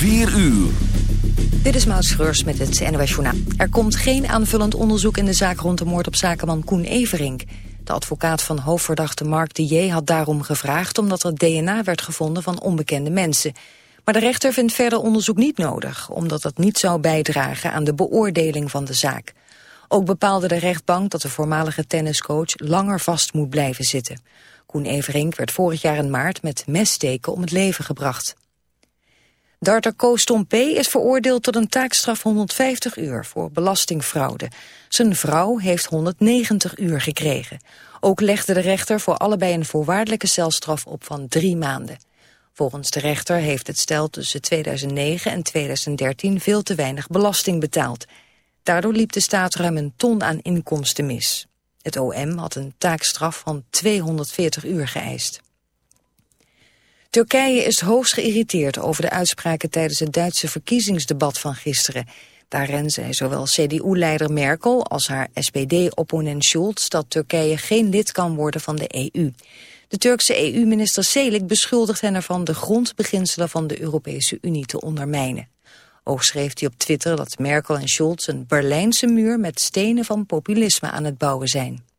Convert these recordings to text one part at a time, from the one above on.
4 uur. Dit is Maud Schreurs met het NOS Journaal. Er komt geen aanvullend onderzoek in de zaak rond de moord op zakenman Koen Everink. De advocaat van hoofdverdachte Mark de J. had daarom gevraagd... omdat er DNA werd gevonden van onbekende mensen. Maar de rechter vindt verder onderzoek niet nodig... omdat dat niet zou bijdragen aan de beoordeling van de zaak. Ook bepaalde de rechtbank dat de voormalige tenniscoach... langer vast moet blijven zitten. Koen Everink werd vorig jaar in maart met messteken om het leven gebracht. Darter Koos P. is veroordeeld tot een taakstraf 150 uur voor belastingfraude. Zijn vrouw heeft 190 uur gekregen. Ook legde de rechter voor allebei een voorwaardelijke celstraf op van drie maanden. Volgens de rechter heeft het stel tussen 2009 en 2013 veel te weinig belasting betaald. Daardoor liep de staat ruim een ton aan inkomsten mis. Het OM had een taakstraf van 240 uur geëist. Turkije is hoogst geïrriteerd over de uitspraken tijdens het Duitse verkiezingsdebat van gisteren. Daarin zei zowel CDU-leider Merkel als haar SPD-opponent Schulz dat Turkije geen lid kan worden van de EU. De Turkse EU-minister Selik beschuldigt hen ervan de grondbeginselen van de Europese Unie te ondermijnen. Ook schreef hij op Twitter dat Merkel en Schulz een Berlijnse muur met stenen van populisme aan het bouwen zijn.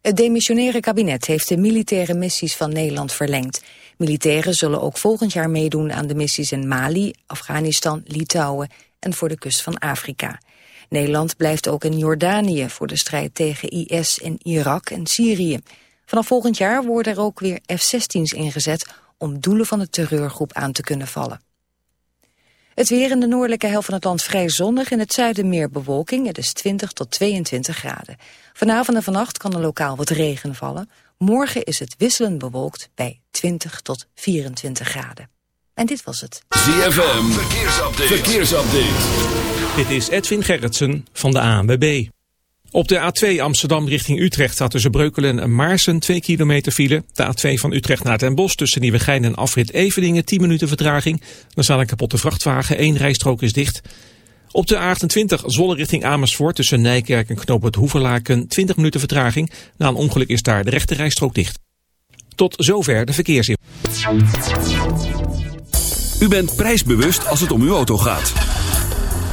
Het demissionaire kabinet heeft de militaire missies van Nederland verlengd. Militairen zullen ook volgend jaar meedoen aan de missies in Mali, Afghanistan, Litouwen en voor de kust van Afrika. Nederland blijft ook in Jordanië voor de strijd tegen IS in Irak en Syrië. Vanaf volgend jaar worden er ook weer F-16's ingezet om doelen van de terreurgroep aan te kunnen vallen. Het weer in de noordelijke helft van het land vrij zonnig. In het zuiden meer bewolking. Het is 20 tot 22 graden. Vanavond en vannacht kan er lokaal wat regen vallen. Morgen is het wisselend bewolkt bij 20 tot 24 graden. En dit was het. ZFM, verkeersupdate. verkeersupdate. Dit is Edwin Gerritsen van de ANWB. Op de A2 Amsterdam richting Utrecht staat tussen Breukelen en Maarsen 2 kilometer file. De A2 van Utrecht naar Den Bosch tussen Nieuwegein en Afrit Eveningen 10 minuten vertraging. Dan staat een kapotte vrachtwagen, één rijstrook is dicht. Op de A28 Zwolle richting Amersfoort tussen Nijkerk en Knoop het Hoeverlaken 20 minuten vertraging. Na een ongeluk is daar de rechte rijstrook dicht. Tot zover de verkeersin. U bent prijsbewust als het om uw auto gaat.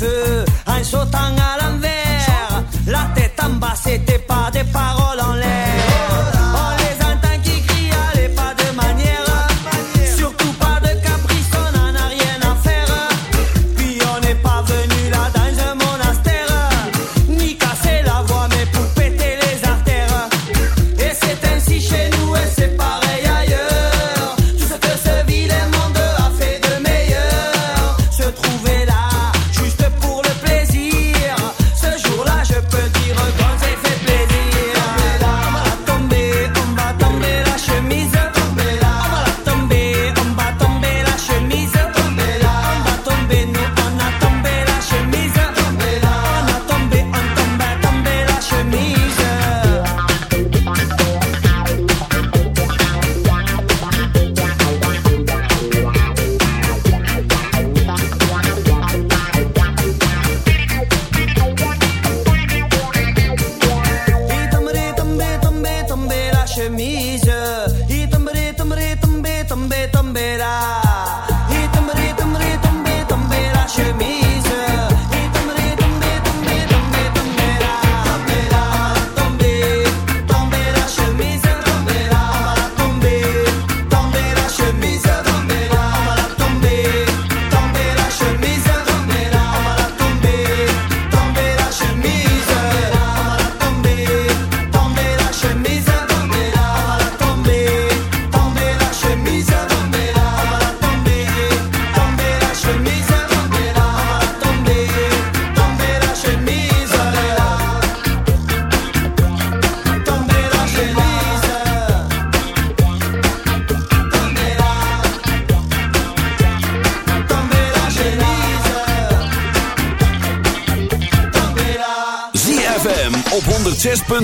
mis le feu en sautant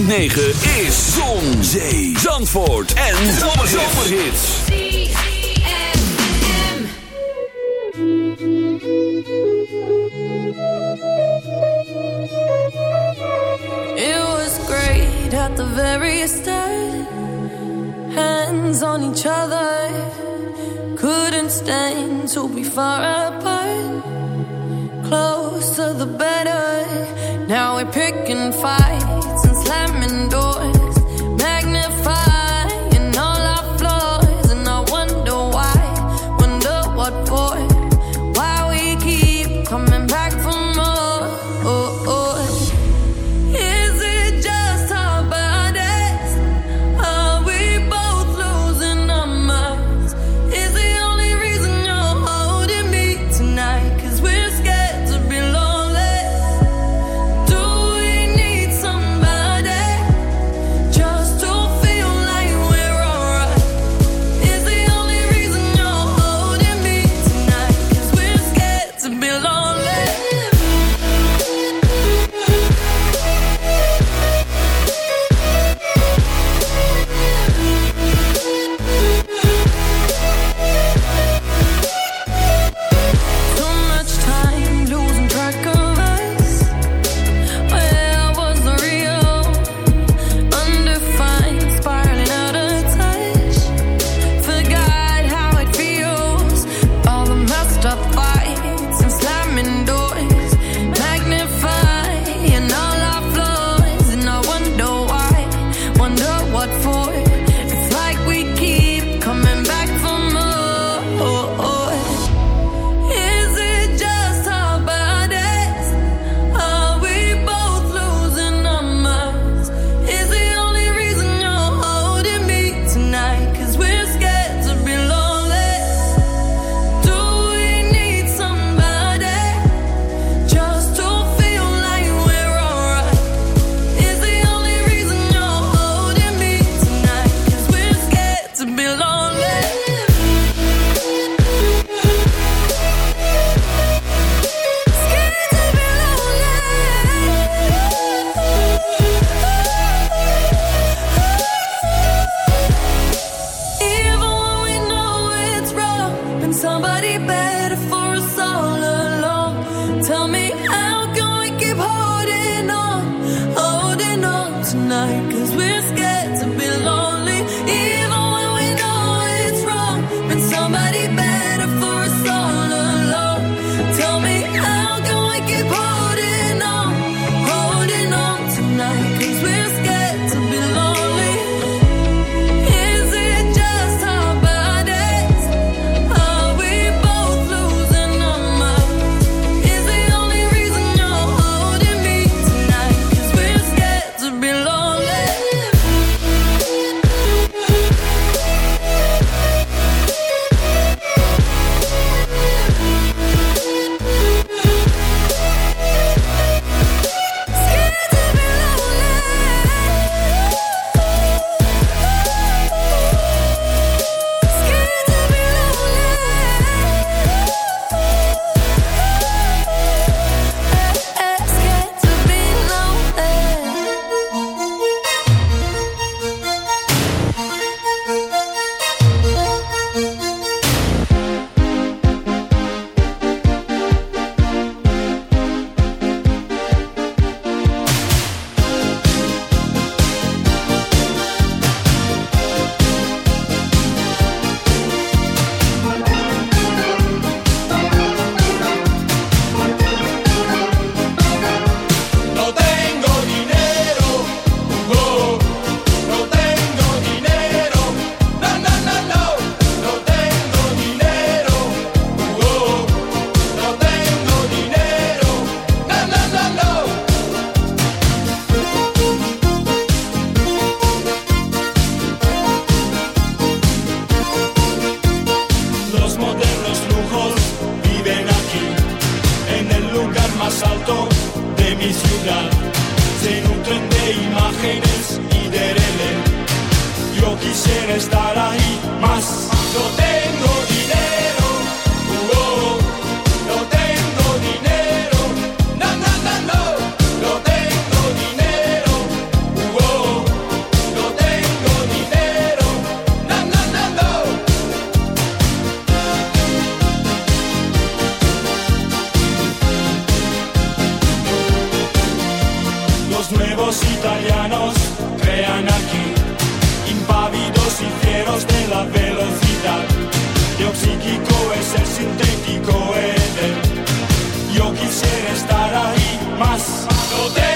106.9 is Zon, Zee, Zandvoort en Zomerhits. It was great at the very start. Hands on each other. Couldn't stand to be far away. Los italianos crean aquí, impávidos y fieros de la velocidad. Yo psíquico es el sintético Eden. Yo quisiera estar ahí, más no tengo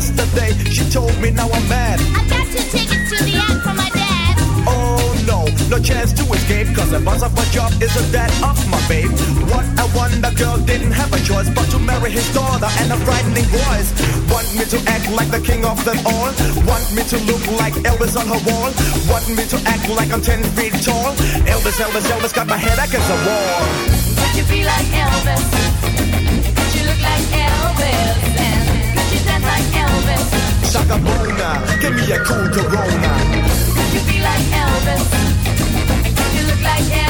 Yesterday she told me now I'm mad. I got two tickets to the act for my dad. Oh no, no chance to escape. Cause the boss of my job isn't that of my babe. What a wonder girl didn't have a choice but to marry his daughter and a frightening voice. Want me to act like the king of them all. Want me to look like Elvis on her wall. Want me to act like I'm 10 feet tall. Elvis, Elvis, Elvis got my head against the wall. Could you be like Elvis? Shaka Bona, give me a cool Corona. Could you be like Elvis? And could you look like Elvis?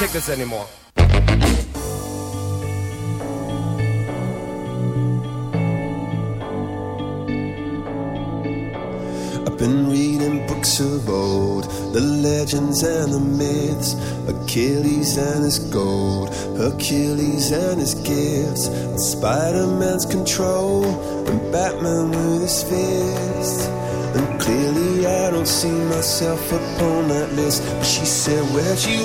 take this anymore. I've been reading books of old, the legends and the myths, Achilles and his gold, Hercules and his gifts, Spider Man's control, and Batman with his fist. And clearly, I don't see myself upon that list. But she said, Where'd you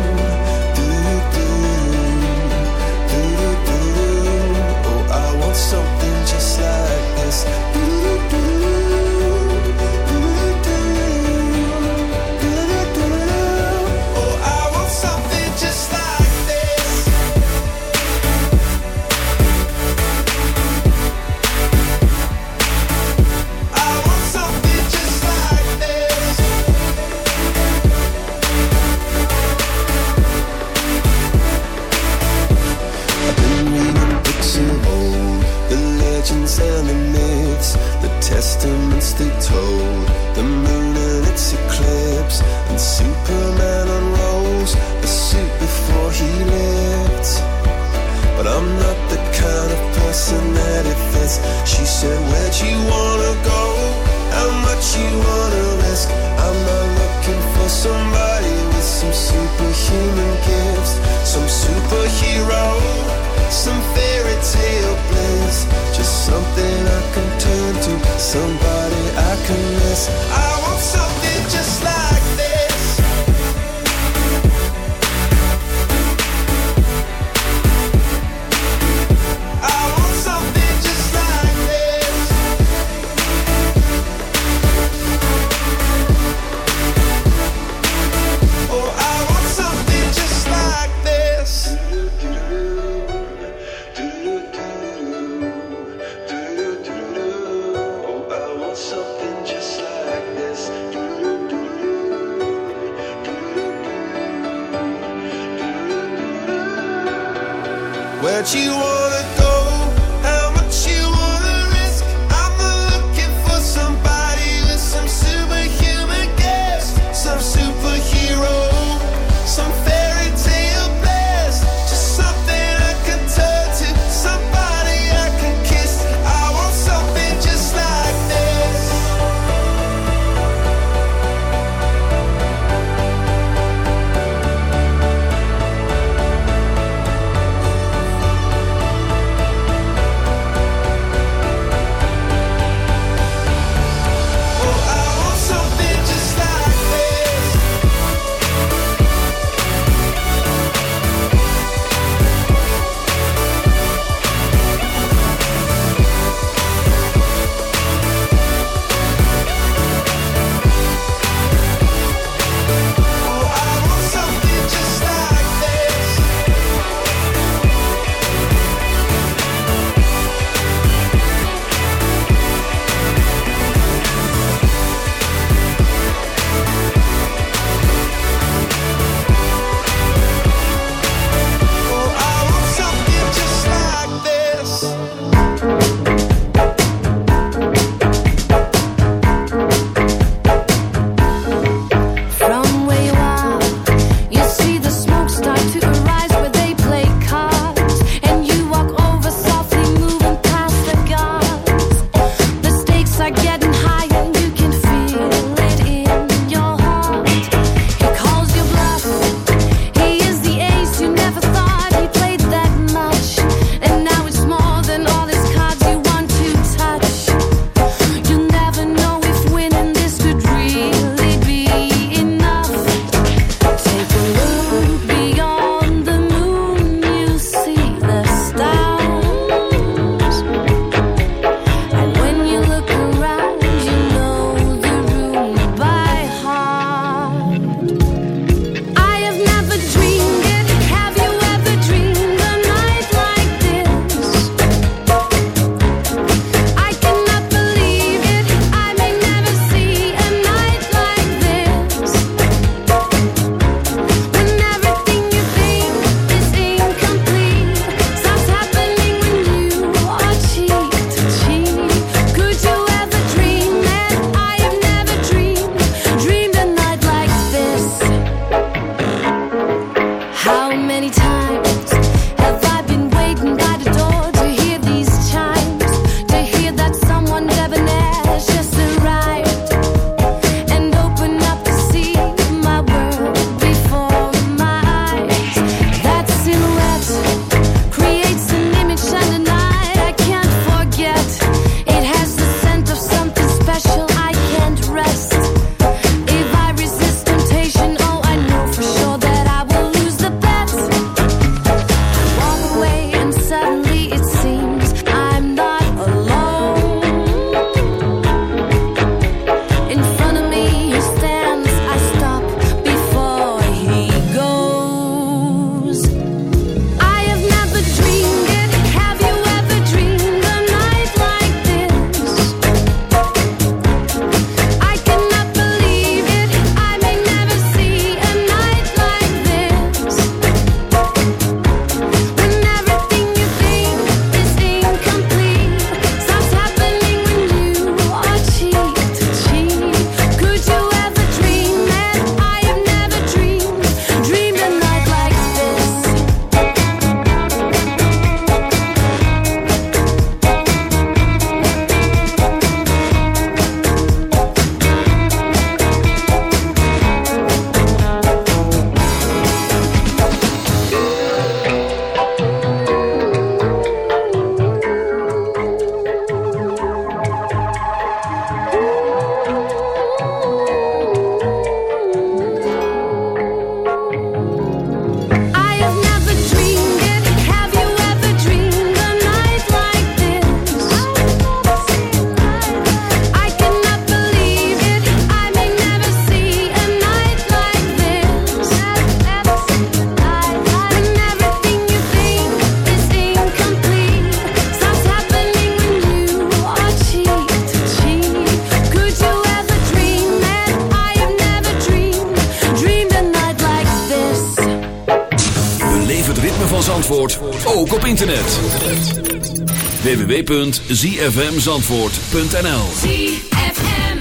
www.zfmzandvoort.nl ZFM.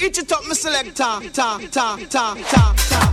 Eat it up, my selector. Ta, ta, ta, ta, ta, ta,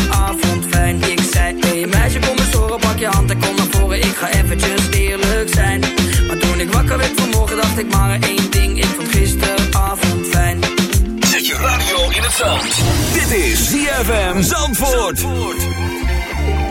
je hand en kom naar voren. Ik ga eventjes eerlijk zijn. Maar toen ik wakker werd vanmorgen, dacht ik maar één ding. Ik vond gisteravond fijn. Zet je radio in het zand. Dit is ZFM Zandvoort. Just